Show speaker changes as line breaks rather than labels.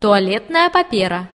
туалетная папера.